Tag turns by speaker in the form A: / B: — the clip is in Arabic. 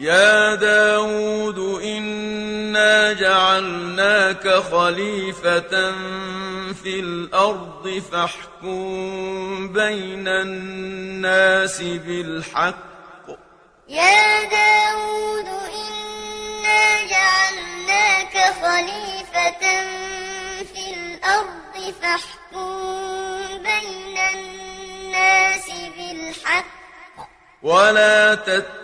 A: يا داود إنا جعلناك خليفة في الأرض فاحكم بين الناس بالحق
B: يا داود إنا جعلناك خليفة في الأرض فاحكم بين الناس بالحق
A: ولا تتبع